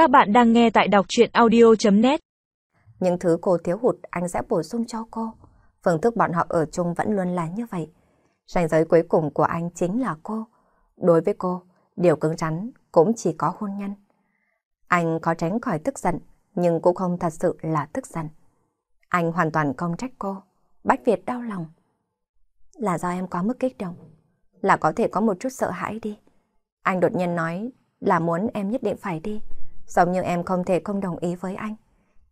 Các bạn đang nghe tại đọc chuyện audio.net Những thứ cô thiếu hụt anh sẽ bổ sung cho cô. Phương thức bọn họ ở chung vẫn luôn là như vậy. Ranh giới cuối cùng của anh chính là cô. Đối với cô, điều cứng rắn cũng chỉ có hôn nhân. Anh có tránh khỏi tức giận, nhưng cũng không thật sự là tức giận. Anh hoàn toàn không trách cô. Bách Việt đau lòng. Là do em có mức kích động. Là có thể có một chút sợ hãi đi. Anh đột nhiên nói là muốn em nhất định phải đi. Giống như em không thể không đồng ý với anh.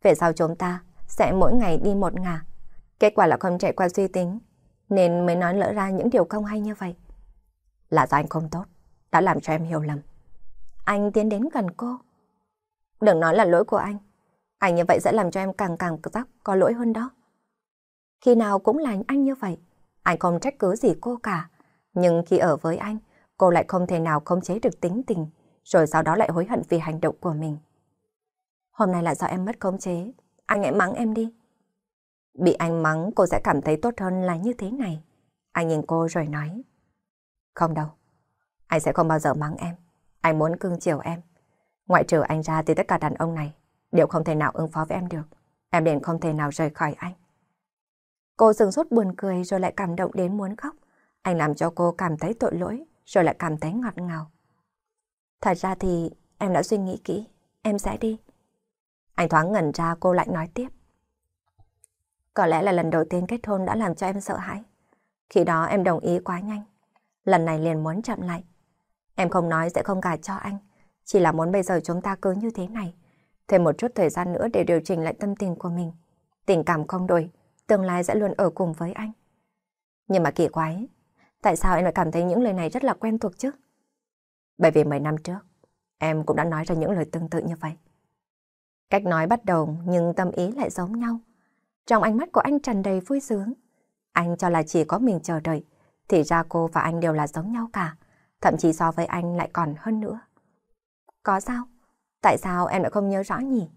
Về sau chúng ta sẽ mỗi ngày đi một ngả. Kết quả là không chạy qua suy tính. Nên mới nói lỡ ra những điều không hay như vậy. Là do anh không tốt. Đã làm cho em hiểu lầm. Anh tiến đến gần cô. Đừng nói là lỗi của anh. Anh như vậy sẽ làm cho em càng càng giác có lỗi hơn đó. Khi nào cũng là anh như vậy. Anh không trách cứ gì cô cả. Nhưng khi ở với anh, cô lại không thể nào khống chế được tính tình, rồi sau đó lại hối hận vì hành động của mình. Hôm nay là do em mất khống chế, anh hãy mắng em đi. Bị anh mắng cô sẽ cảm thấy tốt hơn là như thế này. Anh nhìn cô rồi nói. Không đâu, anh sẽ không bao giờ mắng em. Anh muốn cưng chiều em. Ngoại trừ anh ra thì tất cả đàn ông này đều không thể nào ứng phó với em được. Em liền không thể nào rời khỏi anh. Cô dừng sốt buồn cười rồi lại cảm động đến muốn khóc. Anh làm cho cô cảm thấy tội lỗi, rồi lại cảm thấy ngọt ngào. Thật ra thì em đã suy nghĩ kỹ, em sẽ đi. Anh thoáng ngẩn ra cô lại nói tiếp. Có lẽ là lần đầu tiên kết hôn đã làm cho em sợ hãi. Khi đó em đồng ý quá nhanh. Lần này liền muốn chậm lại. Em không nói sẽ không gả cho anh. Chỉ là muốn bây giờ chúng ta cứ như thế này. Thêm một chút thời gian nữa để điều chỉnh lại tâm tình của mình. Tình cảm không đổi, tương lai sẽ luôn ở cùng với anh. Nhưng mà kỳ quái, tại sao em lại cảm thấy những lời này rất là quen thuộc chứ? Bởi vì mấy năm trước, em cũng đã nói ra những lời tương tự như vậy. Cách nói bắt đầu nhưng tâm ý lại giống nhau. Trong ánh mắt của anh tràn đầy vui sướng. Anh cho là chỉ có mình chờ đợi, thì ra cô và anh đều là giống nhau cả. Thậm chí so với anh lại còn hơn nữa. Có sao? Tại sao em lại không nhớ rõ nhỉ?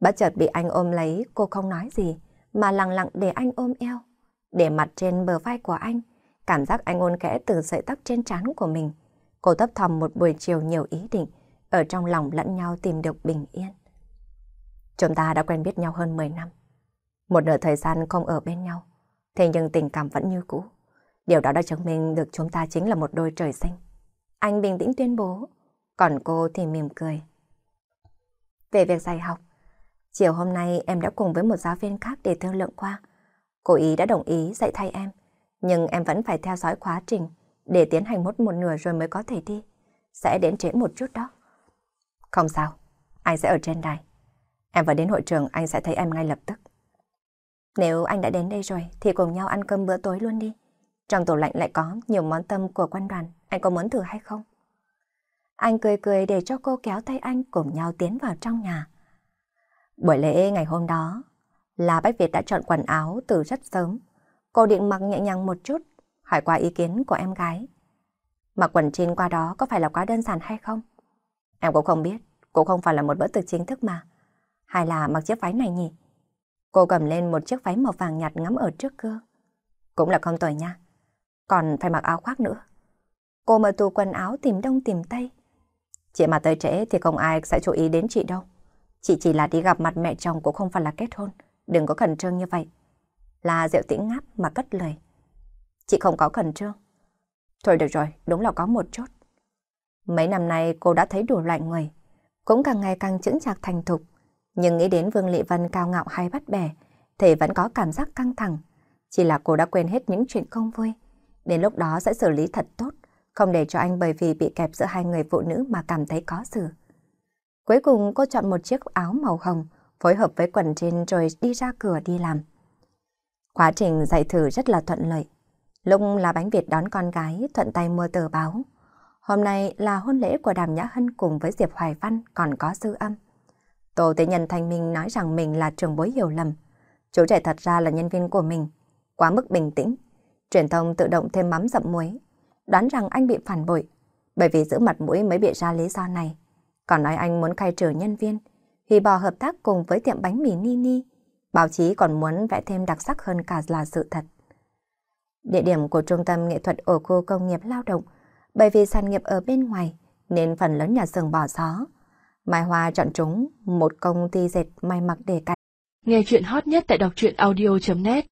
Bất chợt bị anh ôm lấy, cô không nói gì, mà lặng lặng để anh ôm eo. Để mặt trên bờ vai của anh, cảm giác anh ôn kẽ từ sợi tóc trên trán của mình. Cô thấp thầm một buổi chiều nhiều ý định, ở trong lòng lẫn nhau tìm được bình yên. Chúng ta đã quen biết nhau hơn 10 năm. Một nửa thời gian không ở bên nhau, thế nhưng tình cảm vẫn như cũ. Điều đó đã chứng minh được chúng ta chính là một đôi trời sinh. Anh bình tĩnh tuyên bố, còn cô thì mỉm cười. Về việc dạy học, chiều hôm nay em đã cùng với một giáo viên khác để thương lượng qua. Cô ý đã đồng ý dạy thay em, nhưng em vẫn phải theo dõi quá trình để tiến hành mốt một nửa rồi mới có thể đi. Sẽ đến trễ một chút đó. Không sao, anh sẽ ở trên đài. Em vừa đến hội trường anh sẽ thấy em ngay lập tức. Nếu anh đã đến đây rồi thì cùng nhau ăn cơm bữa tối luôn đi. Trong tủ lạnh lại có nhiều món tâm của quan đoàn, anh có muốn thử hay không? Anh cười cười để cho cô kéo tay anh cùng nhau tiến vào trong nhà. Buổi lễ ngày hôm đó, là Bách Việt đã chọn quần áo từ rất sớm. Cô định mặc nhẹ nhàng một chút, hỏi qua ý kiến của em gái. Mặc quần jean qua đó có phải là quá đơn giản hay không? Em cũng không biết, cũng không phải là một bữa tiệc chính thức mà. Hay là mặc chiếc váy này nhỉ? Cô cầm lên một chiếc váy màu vàng nhạt ngắm ở trước gương. Cũng là không tồi nha. Còn phải mặc áo khoác nữa. Cô mở tủ quần áo tìm đông tìm tây. Chị mà tới trễ thì không ai sẽ chú ý đến chị đâu. Chị chỉ là đi gặp mặt mẹ chồng cũng không phải là kết hôn. Đừng có khẩn trương như vậy. Là Diệu tĩnh ngáp mà cất lời. Chị không có khẩn trương. Thôi được rồi, đúng là có một chút. Mấy năm nay cô đã thấy đủ loại người. Cũng càng ngày càng chững chạc thành thục. Nhưng nghĩ đến Vương Lị Vân cao ngạo hay bắt bẻ, thì vẫn có cảm giác căng thẳng. Chỉ là cô đã quên hết những chuyện không vui. Đến lúc đó sẽ xử lý thật tốt, không để cho anh bởi vì bị kẹp giữa hai người phụ nữ mà cảm thấy có xử. Cuối cùng cô chọn một chiếc áo màu hồng, phối hợp với quần trên rồi đi ra cửa đi làm. Quá trình dạy thử rất là thuận lợi. Lúc là bánh Việt đón con gái, thuận tay mua tờ báo. Hôm nay là hôn lễ của Đàm Nhã Hân cùng với Diệp Hoài Văn còn có dư âm. Tô Tế Nhân Thanh Minh nói rằng mình là trường bối hiểu lầm. Chú trẻ thật ra là nhân viên của mình, quá mức bình tĩnh. Truyền thông tự động thêm mắm dậm muối, đoán rằng anh bị phản bội, bởi vì giữ mặt mũi mới bị ra lý do này. Còn nói anh muốn khai trừ nhân viên, hủy bỏ hợp tác cùng với tiệm bánh mì Nini. Báo chí còn muốn vẽ thêm đặc sắc hơn cả là sự thật. Địa điểm của trung tâm nghệ thuật ở khu công nghiệp lao động, bởi vì sản nghiệp ở bên ngoài nên phần lớn nhà xưởng bỏ gió. Mai Hoa chọn chúng một công ty dệt may mặc để cạnh. Nghe chuyện hot nhất tại đọc truyện audio.net